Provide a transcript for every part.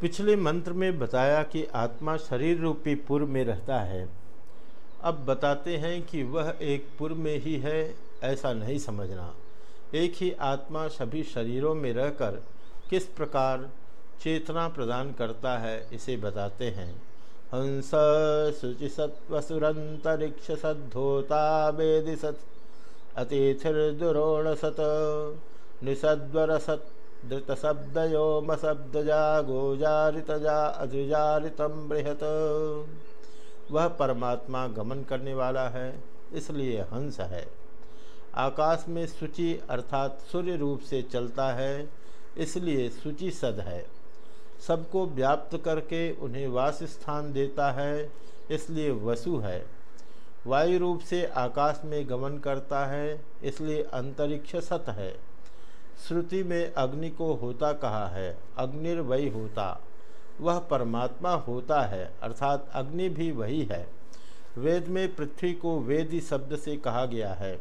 पिछले मंत्र में बताया कि आत्मा शरीर रूपी पुर में रहता है। अब बताते हैं कि वह एक पुर में ही है, ऐसा नहीं समझना। एक ही आत्मा सभी शरीरों में रहकर किस प्रकार चेतना प्रदान करता है, इसे बताते हैं। हंस शुचि सत्वसुरंतरिक्ष सद्धोता वेदि सत, अतिथिर्दुरोण सत निषद्वर सत धृतशब्दयोमशब्दजा, गोजारितजा अजुजारितम बृहत। वह परमात्मा गमन करने वाला है, इसलिए हंस है। आकाश में सूचि अर्थात सूर्य रूप से चलता है, इसलिए सूचि सद है। सबको व्याप्त करके उन्हें वास स्थान देता है, इसलिए वसु है। वायु रूप से आकाश में गमन करता है, इसलिए अंतरिक्ष सत है। श्रुति में अग्नि को होता कहा है अग्निर्वय होता। वह परमात्मा होता है, अर्थात अग्नि भी वही है। वेद में पृथ्वी को वेदी शब्द से कहा गया है।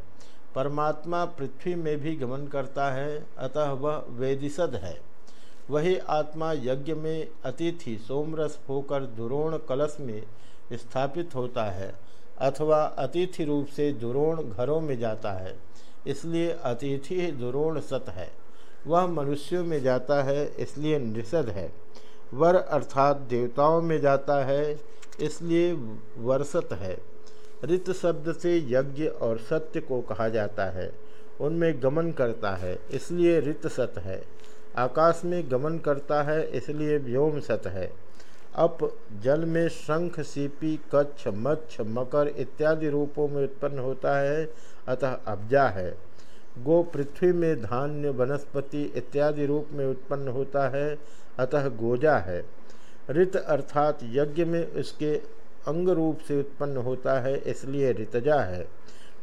परमात्मा पृथ्वी में भी गमन करता है, अतः वह वेदिसद है। वही आत्मा यज्ञ में अतिथि सोमरस होकर दुरोण कलश में स्थापित होता है, अथवा अतिथि रूप से दुरोण घरों में जाता है। इसलिए अतिथि दुरोण सत है। वह मनुष्यों में जाता है, इसलिए निषद है। वर अर्थात देवताओं में जाता है, इसलिए वर्षत है। ऋत शब्द से यज्ञ और सत्य को कहा जाता है, उनमें गमन करता है, इसलिए ऋत सत है। आकाश में गमन करता है, इसलिए व्योम सत है। अप, जल में शंख, सीपी, कच्छ, मच्छ, मकर इत्यादि रूपों में उत्पन्न होता है अतः अब्जा है। गो पृथ्वी में धान्य, वनस्पति इत्यादि रूप में उत्पन्न होता है, अतः गोजा है। ऋत अर्थात यज्ञ में उसके अंग रूप से उत्पन्न होता है, इसलिए ऋतजा है।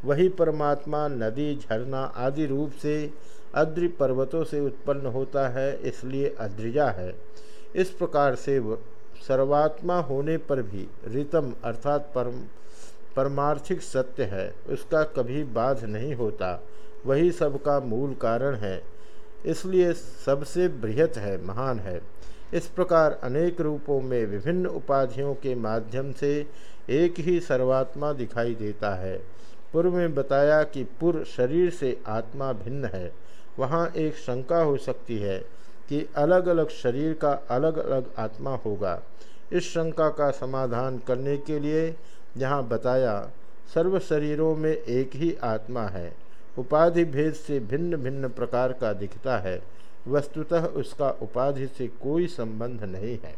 वही परमात्मा, नदी, झरना आदि रूप से अद्रि पर्वतों से उत्पन्न होता है, इसलिए अद्रिजा है। इस प्रकार से सर्वात्मा होने पर भी ऋतम अर्थात परम परमार्थिक सत्य है, उसका कभी बाध नहीं होता। वही सबका मूल कारण है। इसलिए सबसे बृहत है, महान है। इस प्रकार अनेक रूपों में विभिन्न उपाधियों के माध्यम से एक ही सर्वात्मा दिखाई देता है। पूर्व में बताया कि पुर शरीर से आत्मा भिन्न है। वहाँ एक शंका हो सकती है कि अलग अलग शरीर का अलग अलग आत्मा होगा। इस शंका का समाधान करने के लिए यहाँ बताया, सर्व शरीरों में एक ही आत्मा है। उपाधि भेद से भिन्न भिन्न प्रकार का दिखता है। वस्तुतः उसका उपाधि से कोई संबंध नहीं है।